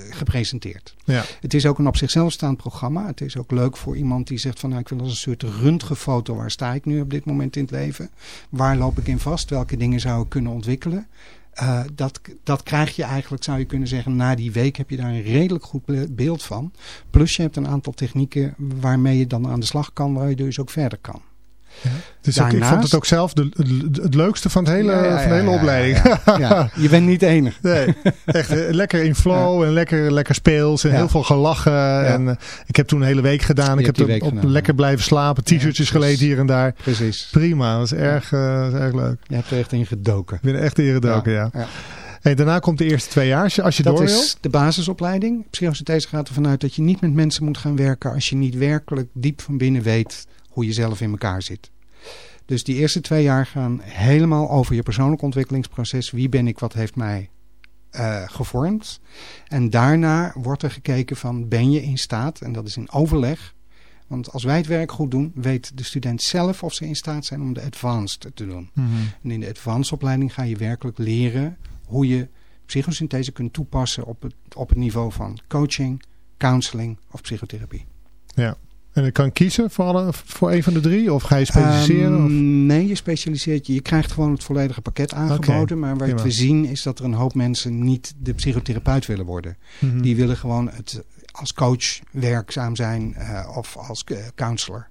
gepresenteerd. Ja. Het is ook een op zichzelf staand programma. Het is ook leuk voor iemand die zegt van nou ik wil als een soort röntgenfoto. Waar sta ik nu op dit moment in het leven? Waar loop ik in vast? Welke dingen zou ik kunnen ontwikkelen? Eh, dat, dat krijg je eigenlijk, zou je kunnen zeggen, na die week heb je daar een redelijk goed be- beeld van. Plus je hebt een aantal technieken waarmee je dan aan de slag kan, waar je dus ook verder kan. Dus ook, ik vond het ook zelf de, het- het leukste van, het hele, Ja, ja, van de hele ja, ja, opleiding. ja, ja. Je bent niet de enige. Nee, echt eh, lekker in flow en lekker, lekker speels en Ja. heel veel gelachen. En, eh, ik heb toen een hele week gedaan. Je ik heb op lekker blijven slapen, t-shirtjes Ja, hier en daar. Precies. Prima, dat was erg, eh, dat was erg leuk. Je hebt er echt in gedoken. Ik ben er echt ingedoken, ja. ja. Hey, daarna komt de eerste twee jaar, als je, Dat door wil. is de basisopleiding. Psychosynthese gaat ervan uit dat je niet met mensen moet gaan werken als je niet werkelijk diep van binnen weet hoe je zelf in elkaar zit. Dus die eerste twee jaar gaan helemaal over je persoonlijk ontwikkelingsproces. Wie ben ik, wat heeft mij eh, gevormd. En daarna wordt er gekeken van ben je in staat, en dat is in overleg. Want als wij het werk goed doen, weet de student zelf of ze in staat zijn om de advanced te doen. Mhm. En in de advanced opleiding ga je werkelijk leren hoe je psychosynthese kunt toepassen op het, op het niveau van coaching, counseling of psychotherapie. Ja. En ik kan kiezen voor, alle, voor een van de drie? Of ga je specialiseren? Ehm, of? Nee, je specialiseert je. Je krijgt gewoon het volledige pakket aangeboden. maar wat we zien is dat er een hoop mensen niet de psychotherapeut willen worden. Mhm. Die willen gewoon het als coach werkzaam zijn eh, of als eh, counselor.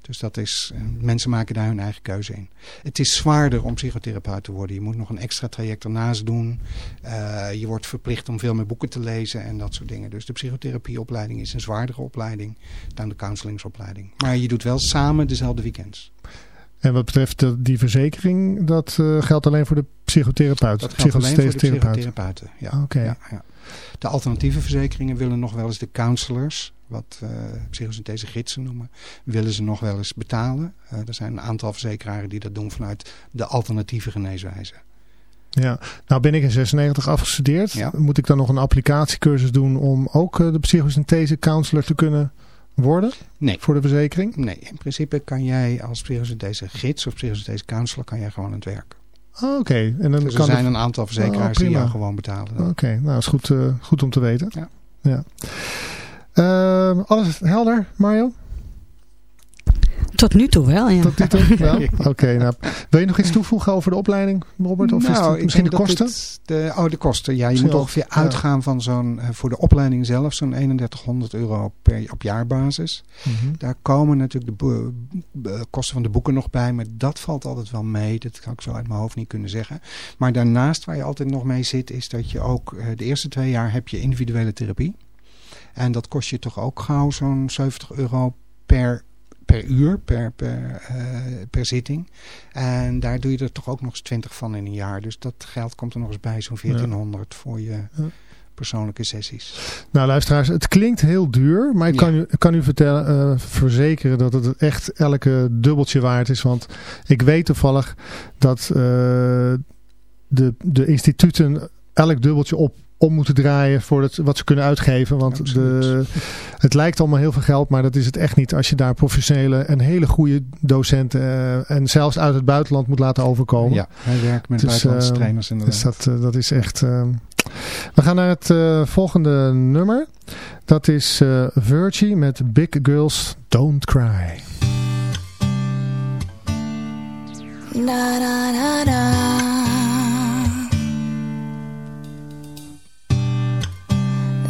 Dus dat is, eh, mensen maken daar hun eigen keuze in. Het is zwaarder om psychotherapeut te worden. Je moet nog een extra traject ernaast doen. Eh, je wordt verplicht om veel meer boeken te lezen en dat soort dingen. Dus de psychotherapieopleiding is een zwaardere opleiding dan de counselingopleiding. Maar je doet wel samen dezelfde weekends. En wat betreft die verzekering, dat eh, geldt alleen voor de psychotherapeut? Dat geldt alleen voor de psychotherapeuten. Ja. Oké. Ja, ja. De alternatieve verzekeringen willen nog wel eens de counselors, wat eh psychosynthese gidsen noemen, willen ze nog wel eens betalen. Eh, er zijn een aantal verzekeraren die dat doen vanuit de alternatieve geneeswijze. Ja, nou ben ik in 96 afgestudeerd. Ja. Moet ik dan nog een applicatiecursus doen om ook eh, de psychosynthese counselor te kunnen worden? Nee. Voor de verzekering? Nee, in principe kan jij als psychosynthese gids of psychosynthese counselor kan jij gewoon aan het werk. Ah, Oké, en dan Dus er kan zijn de- een aantal verzekeraars Oh, die jou gewoon betalen. Oké, nou is goed, goed om te weten. Ja. ja. Ehm, alles helder, Mario? Tot nu toe wel, ja. Tot nu toe? wel? Oké, nou, wil je nog iets toevoegen over de opleiding, Robert? Of is nou, het misschien de kosten? de, oh, de kosten. Ja, je Misschien moet ongeveer ja. uitgaan van zo'n, eh, voor de opleiding zelf, zo'n 3100 euro per, op jaarbasis. Mhm. Daar komen natuurlijk de bo- eh, kosten van de boeken nog bij, maar dat valt altijd wel mee. Dat kan ik zo uit mijn hoofd niet kunnen zeggen. Maar daarnaast waar je altijd nog mee zit, is dat je ook eh, de eerste twee jaar heb je individuele therapie. En dat kost je toch ook gauw zo'n 70 euro per, per uur, per, per, eh, per zitting. En daar doe je er toch ook nog eens 20 van in een jaar. Dus dat geld komt er nog eens bij, zo'n 1400 voor je Ja. persoonlijke sessies. Nou luisteraars, het klinkt heel duur, maar ik Ja. kan u, kan u vertellen, eh, verzekeren dat het echt elke dubbeltje waard is. Want ik weet toevallig dat eh, de, de instituten elk dubbeltje op om moeten draaien voor het, wat ze kunnen uitgeven. Want Absoluut. de, het lijkt allemaal heel veel geld, maar dat is het echt niet. Als je daar professionele en hele goede docenten eh, en zelfs uit het buitenland moet laten overkomen. Ja, wij werken met Dus, buitenlandse eh, trainers inderdaad. Dus dat, eh, dat is echt... We gaan naar het volgende nummer. Dat is eh Virgie met Big Girls Don't Cry. Da da da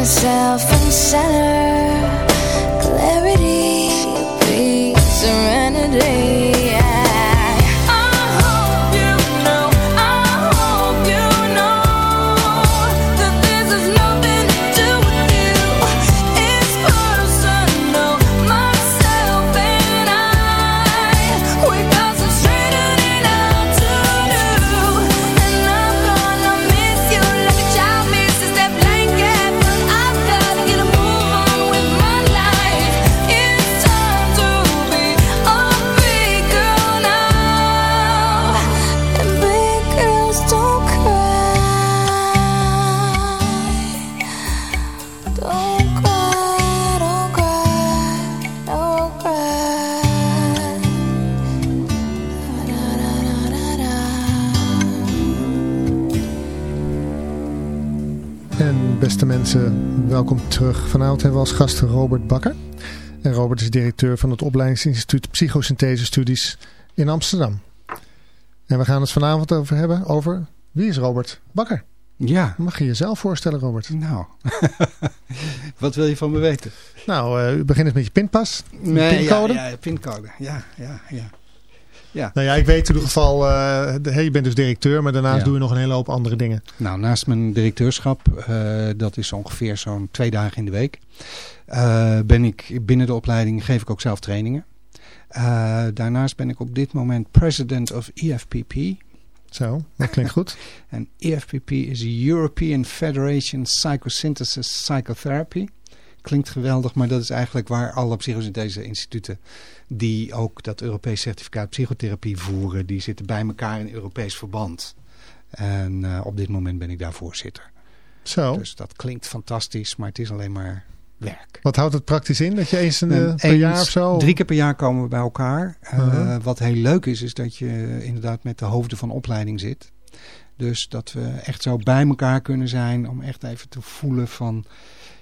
Myself and center welkom terug. Vanavond hebben we als gast Robert Bakker. En Robert is directeur van het opleidingsinstituut Psychosynthese Studies in Amsterdam. En we gaan het vanavond over hebben over wie is Robert Bakker? Ja, Mag je jezelf voorstellen, Robert? nou. Wat wil je van me weten? Nou, eh, u begint eens met je pinpas. Nee, pincode? Ja, ja, pincode. Ja, ja, ja. Nou ja, ik weet in ieder geval, eh, de- hey, je bent dus directeur, maar daarnaast Ja. doe je nog een hele hoop andere dingen. Nou, naast mijn directeurschap, eh, dat is ongeveer zo'n twee dagen in de week, eh, ben ik binnen de opleiding, geef ik ook zelf trainingen. Daarnaast ben ik op dit moment president of EFPP. Zo, dat klinkt goed. En EFPP is European Federation Psychosynthesis Psychotherapy. Klinkt geweldig, maar dat is eigenlijk waar alle psychosynthese instituten die ook dat Europees certificaat psychotherapie voeren, die zitten bij elkaar in Europees verband. En eh, op dit moment ben ik daar voorzitter. Zo, Dus dat klinkt fantastisch, maar het is alleen maar werk. wat houdt het praktisch in? Dat je eens een, En eh, per eens- jaar of zo? Drie keer per jaar komen we bij elkaar. Eh, Uh-huh. Wat heel leuk is, is dat je inderdaad met de hoofden van opleiding zit. Dus dat we echt zo bij elkaar kunnen zijn om echt even te voelen van...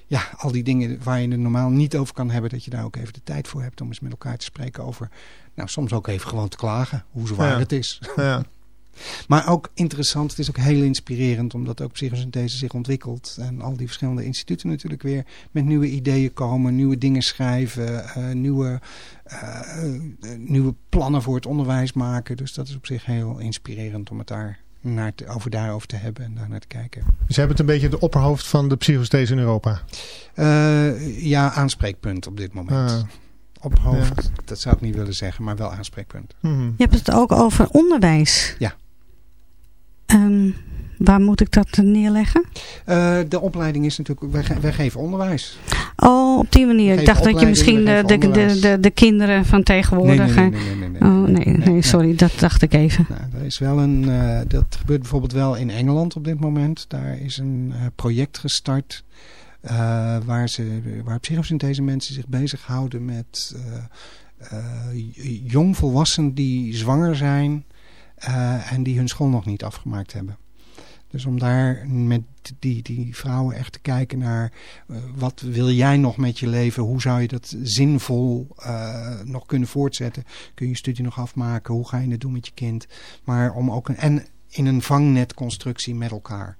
Ja, al die dingen waar je het normaal niet over kan hebben, dat je daar ook even de tijd voor hebt om eens met elkaar te spreken over... Nou, soms ook even gewoon te klagen, hoe zwaar Ja. het is. Ja. Maar ook interessant, het is ook heel inspirerend omdat ook psychosynthese zich ontwikkelt. En al die verschillende instituten natuurlijk weer met nieuwe ideeën komen, nieuwe dingen schrijven, eh, nieuwe, eh, eh, nieuwe plannen voor het onderwijs maken. Dus dat is op zich heel inspirerend om het daar naar te, over daarover te hebben en daar naar te kijken. Dus je hebt het een beetje het opperhoofd van de psychosthese in Europa. Eh, ja, aanspreekpunt op dit moment. Ah. Op hoofd, dat zou ik niet willen zeggen, maar wel aanspreekpunt. Mhm. Je hebt het ook over onderwijs. Ja. Ehm, waar moet ik dat neerleggen? Eh, de opleiding is natuurlijk, wij, ge- wij geven onderwijs. Oh, op die manier. Ik dacht dat je misschien de, de, de, de, de kinderen van tegenwoordig... nee, nee, nee, nee, nee, Oh, nee, nee, sorry, dat dacht ik even. Nou, er is wel een, eh, dat gebeurt bijvoorbeeld wel in Engeland op dit moment. Daar is een eh, project gestart eh, waar, ze, waar psychosynthese mensen zich bezighouden met uh, uh, jongvolwassenen die zwanger zijn en die hun school nog niet afgemaakt hebben. Dus om daar met die, die vrouwen echt te kijken naar uh, wat wil jij nog met je leven? Hoe zou je dat zinvol uh, nog kunnen voortzetten? Kun je je studie nog afmaken? Hoe ga je het doen met je kind? Maar om ook een, en in een vangnetconstructie met elkaar.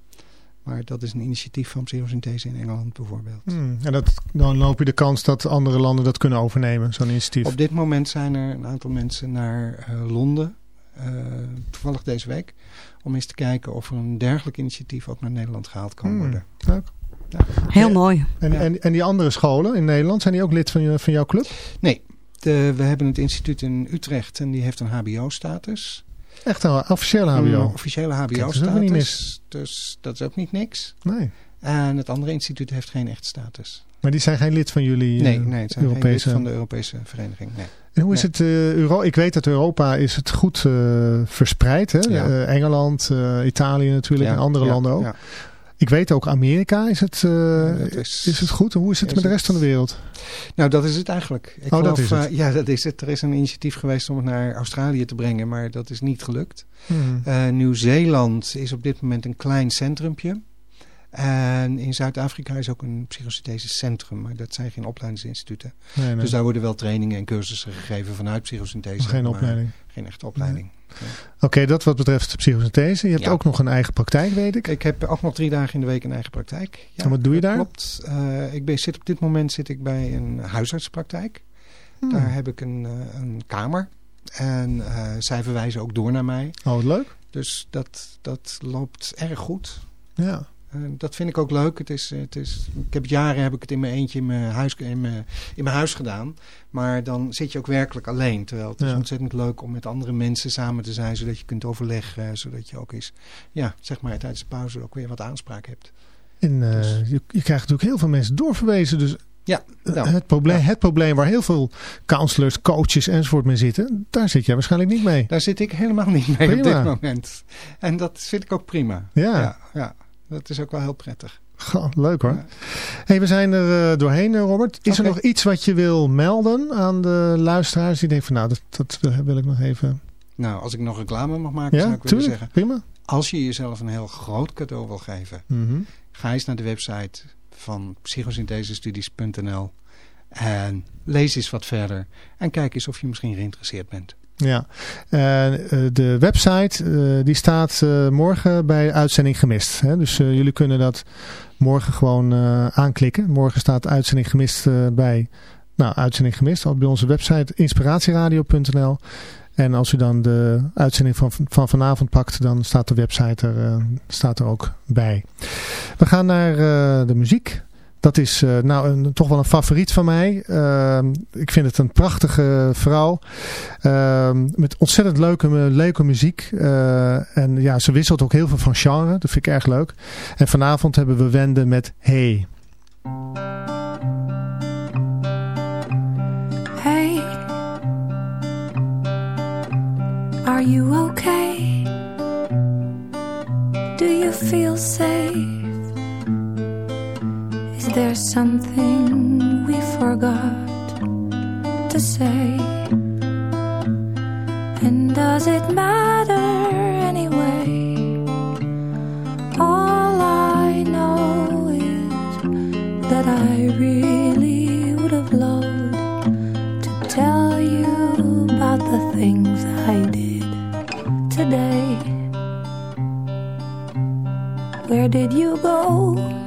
Maar dat is een initiatief van psychosynthese in Engeland bijvoorbeeld. Hmm, en dat, dan loop je de kans dat andere landen dat kunnen overnemen, zo'n initiatief? Op dit moment zijn er een aantal mensen naar uh, Londen, toevallig deze week om eens te kijken of er een dergelijk initiatief ook naar Nederland gehaald kan worden. Hmm, leuk. Ja. Heel mooi. En, en, en die andere scholen in Nederland, zijn die ook lid van, van jouw club? Nee, de, we hebben het instituut in Utrecht en die heeft een hbo-status. Echt een officiële hbo? Een officiële hbo-status. Dus dat is ook niet niks. Nee. En het andere instituut heeft geen echt status. Maar die zijn geen lid van jullie Nee, nee het zijn Europese... geen lid van de Europese vereniging. Nee. En hoe is het, uh, Euro ik weet dat Europa is het goed uh, verspreid. Hè? Ja. Uh, Engeland, Italië natuurlijk ja, en andere ja, landen ook. Ik weet ook Amerika is het, is, is, het goed. Hoe is het is met de het, rest van de wereld? Nou, dat is het eigenlijk. Ik oh, geloof, dat is het. ja, dat is het. Er is een initiatief geweest om het naar Australië te brengen, maar dat is niet gelukt. Hmm. Nieuw-Zeeland is op dit moment een klein centrumpje. En in Zuid-Afrika is ook een psychosynthese centrum, maar dat zijn geen opleidingsinstituten. Nee, nee. Dus daar worden wel trainingen en cursussen gegeven vanuit psychosynthese. Geen opleiding. Geen echte opleiding. Nee. Oké, okay, dat wat betreft psychosynthese. Je hebt ja. ook nog een eigen praktijk, weet ik. Ik heb ook nog drie dagen in de week een eigen praktijk. Ja, en wat doe je daar? Klopt. Uh, ik ben, zit op dit moment zit ik bij een huisartspraktijk. Hmm. Daar heb ik een, uh, een kamer. En uh, zij verwijzen ook door naar mij. Oh, leuk. Dus dat, dat loopt erg goed. Ja. Uh, dat vind ik ook leuk. Het is, het is, ik heb jaren heb ik het in mijn eentje in mijn, huis, in, mijn, in mijn huis gedaan. Maar dan zit je ook werkelijk alleen. Terwijl het ja. is ontzettend leuk om met andere mensen samen te zijn. Zodat je kunt overleggen. Zodat je ook eens, ja, zeg maar tijdens de pauze ook weer wat aanspraak hebt. En uh, dus. je, je, krijgt natuurlijk heel veel mensen doorverwezen. Dus ja, nou, het, probleem, ja. het probleem waar heel veel counselors, coaches enzovoort mee zitten. Daar zit jij waarschijnlijk niet mee. Daar zit ik helemaal niet mee prima. op dit moment. En dat vind ik ook prima. Ja. ja, ja. Dat is ook wel heel prettig. Goh, leuk hoor. Ja. Hey, we zijn er uh, doorheen, Robert. Is okay. er nog iets wat je wil melden aan de luisteraars? Die denken van nou, dat, dat wil ik nog even... Nou, als ik nog reclame mag maken, ja, zou ik tuurlijk, willen zeggen. prima. Als je jezelf een heel groot cadeau wil geven, mm -hmm. ga eens naar de website van psychosynthesestudies.nl en lees eens wat verder. En kijk eens of je misschien geïnteresseerd bent. Ja, uh, de website uh, die staat morgen bij uitzending gemist. Dus jullie kunnen dat morgen gewoon aanklikken. Morgen staat uitzending gemist bij, nou uitzending gemist, bij onze website inspiratieradio.nl. En als u dan de uitzending van, van vanavond pakt, dan staat de website er, staat er ook bij. We gaan naar de muziek. Dat is uh, nou een, toch wel een favoriet van mij. Uh, ik vind het een prachtige vrouw. Uh, met ontzettend leuke, leuke muziek. Uh, en ja, ze wisselt ook heel veel van genre. Dat vind ik erg leuk. En vanavond hebben we Wende met Hey. Hey. Are you okay? Do you feel safe? Is there something we forgot to say? And does it matter anyway? All I know is that I really would have loved to tell you about the things I did today. Where did you go?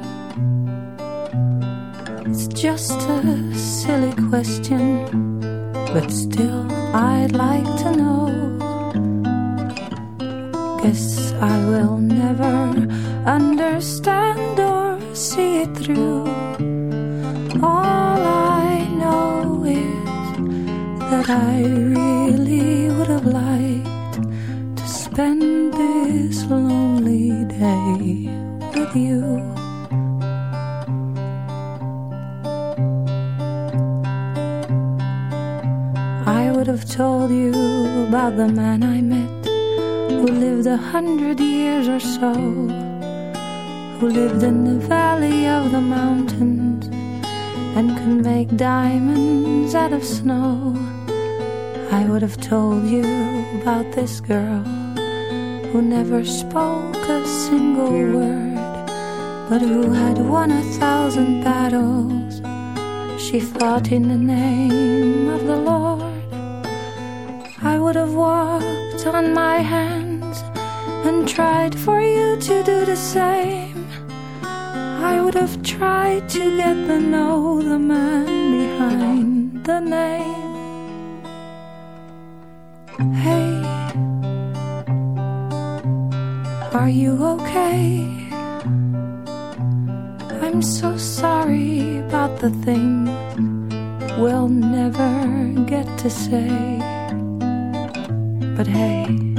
Just a silly question, but still I'd like to know. Guess I will never understand or see it through. All I know is that I really would have liked to spend this lonely day with you. Hundred years or so, who lived in the valley of the mountains and could make diamonds out of snow. I would have told you about this girl who never spoke a single word, but who had won a thousand battles. She fought in the name of the Lord. I would have walked on my hands and tried for you to do the same. I would have tried to get to know the man behind the name. Hey, are you okay? I'm so sorry about the thing we'll never get to say. But hey,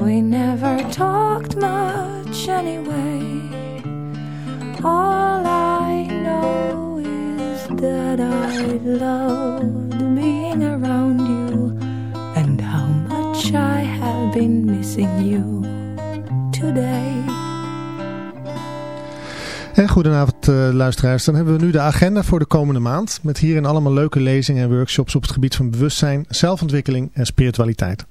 we never talked much anyway. All I know is that I loved being around you and how much I have been missing you today. En goedenavond uh, luisteraars. Dan hebben we nu de agenda voor de komende maand. Met hierin allemaal leuke lezingen en workshops op het gebied van bewustzijn, zelfontwikkeling en spiritualiteit.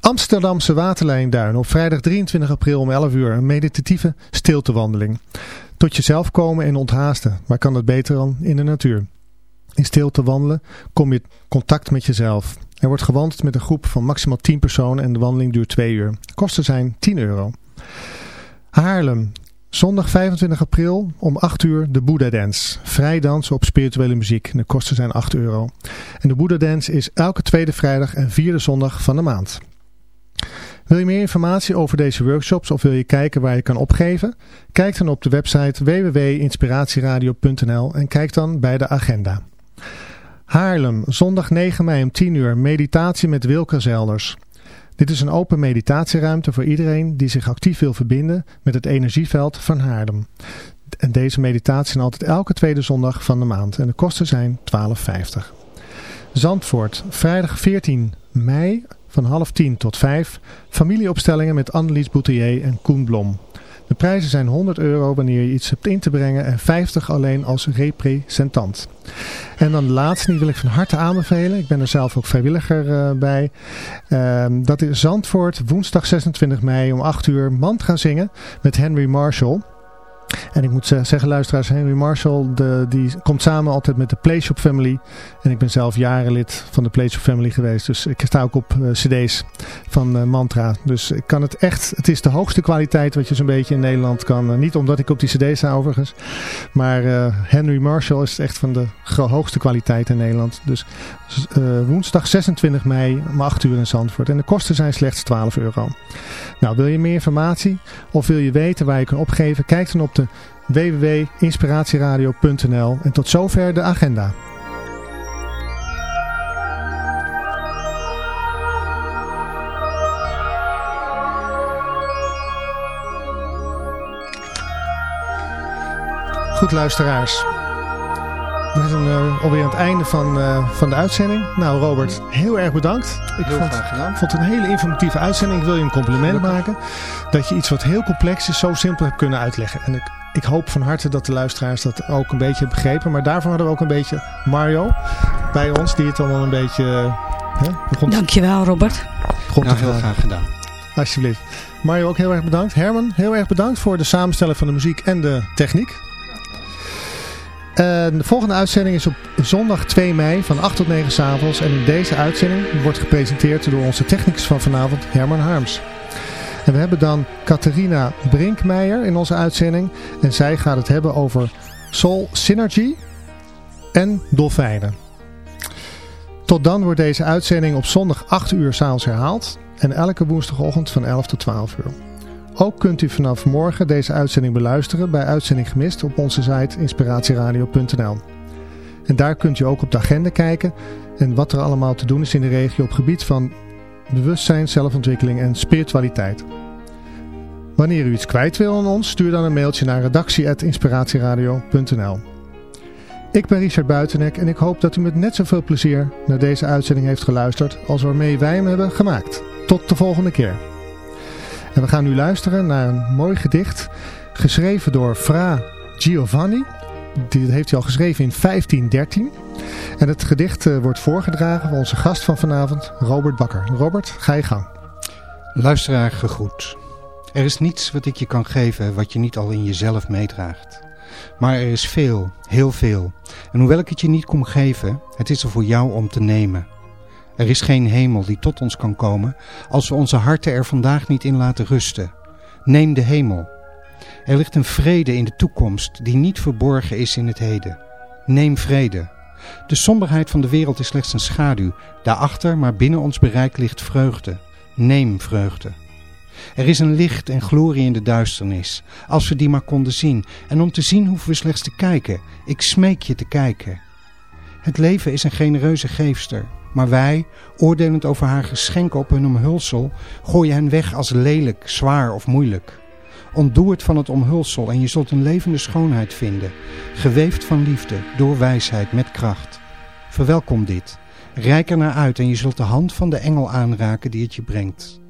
Amsterdamse Waterlijnduin op vrijdag 23 april om 11 uur. Een meditatieve stiltewandeling. Tot jezelf komen en onthaasten. Waar kan dat beter dan in de natuur? In stilte wandelen kom je in contact met jezelf. Er wordt gewandeld met een groep van maximaal 10 personen en de wandeling duurt 2 uur. Kosten zijn 10 euro. Haarlem. Zondag 25 april om 8 uur de Buddha Dance. Vrij dansen op spirituele muziek. De kosten zijn 8 euro. En de Buddha Dance is elke tweede vrijdag en vierde zondag van de maand. Wil je meer informatie over deze workshops of wil je kijken waar je kan opgeven? Kijk dan op de website www.inspiratieradio.nl en kijk dan bij de agenda. Haarlem, zondag 9 mei om 10 uur, meditatie met Wilke Zelders. Dit is een open meditatieruimte voor iedereen die zich actief wil verbinden met het energieveld van Haarlem. En deze meditatie zijn altijd elke tweede zondag van de maand en de kosten zijn 12,50. Zandvoort, vrijdag 14 mei van half 10 tot 5. Familieopstellingen met Annelies Boutelier en Koen Blom. De prijzen zijn 100 euro wanneer je iets hebt in te brengen en 50 alleen als representant. En dan de laatste, die wil ik van harte aanbevelen. Ik ben er zelf ook vrijwilliger uh, bij. Uh, dat is Zandvoort, woensdag 26 mei om 8 uur mantra zingen met Henry Marshall. En ik moet zeggen, luisteraars, Henry Marshall de, die komt samen altijd met de Playshop Family. En ik ben zelf jaren lid van de Playshop Family geweest. Dus ik sta ook op uh, cd's van uh, Mantra. Dus ik kan het echt, het is de hoogste kwaliteit wat je zo'n beetje in Nederland kan. Uh, niet omdat ik op die cd's sta overigens. Maar Henry Marshall is echt van de hoogste kwaliteit in Nederland. Dus woensdag 26 mei om 8 uur in Zandvoort. En de kosten zijn slechts 12 euro. Nou, wil je meer informatie of wil je weten waar je kan opgeven? Kijk dan op de www.inspiratieradio.nl en tot zover de agenda. Goed luisteraars. We zijn uh, alweer aan het einde van, uh, van de uitzending. Nou Robert, heel erg bedankt. Ik heel vond, graag gedaan. vond het een hele informatieve uitzending. Ik wil je een compliment maken. Dat je iets wat heel complex is zo simpel hebt kunnen uitleggen. En ik, ik hoop van harte dat de luisteraars dat ook een beetje hebben begrepen. Maar daarvoor hadden we ook een beetje Mario bij ons. Die het allemaal een beetje... Hè, begon Dankjewel Robert. begon Nou, heel graag gedaan. Alsjeblieft. Mario ook heel erg bedankt. Herman, heel erg bedankt voor de samenstelling van de muziek en de techniek. En de volgende uitzending is op zondag 2 mei van 8 tot 9 s avonds. En in deze uitzending wordt gepresenteerd door onze technicus van vanavond, Herman Harms. En we hebben dan Catharina Brinkmeijer in onze uitzending. En zij gaat het hebben over Soul Synergy en dolfijnen. Tot dan wordt deze uitzending op zondag 8 uur s'avonds herhaald. En elke woensdagochtend van 11 tot 12 uur. Ook kunt u vanaf morgen deze uitzending beluisteren bij Uitzending Gemist op onze site inspiratieradio.nl. En daar kunt u ook op de agenda kijken en wat er allemaal te doen is in de regio op gebied van bewustzijn, zelfontwikkeling en spiritualiteit. Wanneer u iets kwijt wil aan ons, stuur dan een mailtje naar redactie.inspiratieradio.nl. Ik ben Richard Buitenek en ik hoop dat u met net zoveel plezier naar deze uitzending heeft geluisterd als waarmee wij hem hebben gemaakt. Tot de volgende keer. En we gaan nu luisteren naar een mooi gedicht geschreven door Fra Giovanni. Dit heeft hij al geschreven in 1513. En het gedicht eh, wordt voorgedragen van onze gast van vanavond, Robert Bakker. Robert, ga je gang. Luisteraar gegroet. Er is niets wat ik je kan geven wat je niet al in jezelf meedraagt. Maar er is veel, heel veel. En hoewel ik het je niet kom geven, het is er voor jou om te nemen. Er is geen hemel die tot ons kan komen als we onze harten er vandaag niet in laten rusten. Neem de hemel. Er ligt een vrede in de toekomst die niet verborgen is in het heden. Neem vrede. De somberheid van de wereld is slechts een schaduw. Daarachter, maar binnen ons bereik ligt vreugde. Neem vreugde. Er is een licht en glorie in de duisternis, als we die maar konden zien. En om te zien hoeven we slechts te kijken. Ik smeek je te kijken. Het leven is een genereuze geefster, maar wij, oordelend over haar geschenken op hun omhulsel, gooien hen weg als lelijk, zwaar of moeilijk. Ontdoe het van het omhulsel en je zult een levende schoonheid vinden, geweefd van liefde, door wijsheid met kracht. Verwelkom dit. Rijk er naar uit en je zult de hand van de engel aanraken die het je brengt.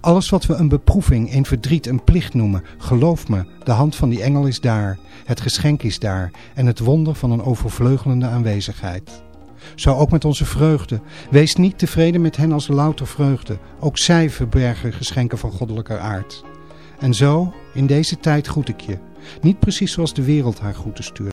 Alles wat we een beproeving, een verdriet, een plicht noemen, geloof me, de hand van die engel is daar, het geschenk is daar en het wonder van een overvleugelende aanwezigheid. Zo ook met onze vreugde. Wees niet tevreden met hen als louter vreugde. Ook zij verbergen geschenken van goddelijke aard. En zo, in deze tijd groet ik je. Niet precies zoals de wereld haar groeten stuurt.